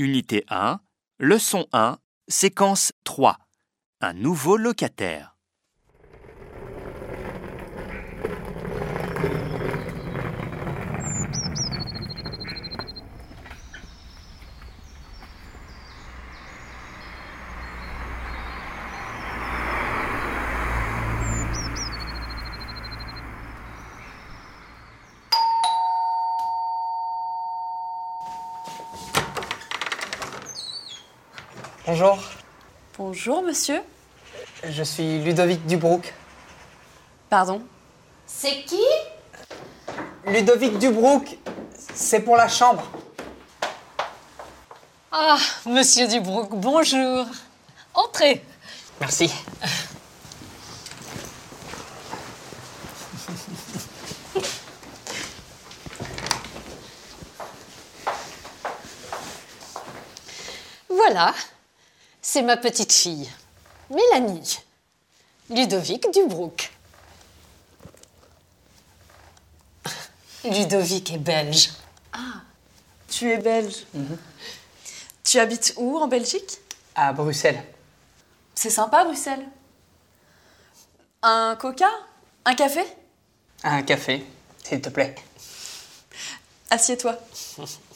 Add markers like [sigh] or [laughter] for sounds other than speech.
Unité 1, leçon 1, séquence 3. Un nouveau locataire. Bonjour, Bonjour, monsieur. je suis Ludovic Dubrouk. Pardon C'est qui? Ludovic Dubrouk, c'est pour la chambre. Ah, monsieur Dubrouk, bonjour. Entrez. Merci. Voilà, c'est ma petite fille, Mélanie. Ludovic Dubrouk. Ludovic est belge. Tu es belge. Tu habites où en Belgique? À Bruxelles. C'est sympa, Bruxelles. Un coca? Un café? Un café, s'il te plaît. Assieds-toi. [laughs]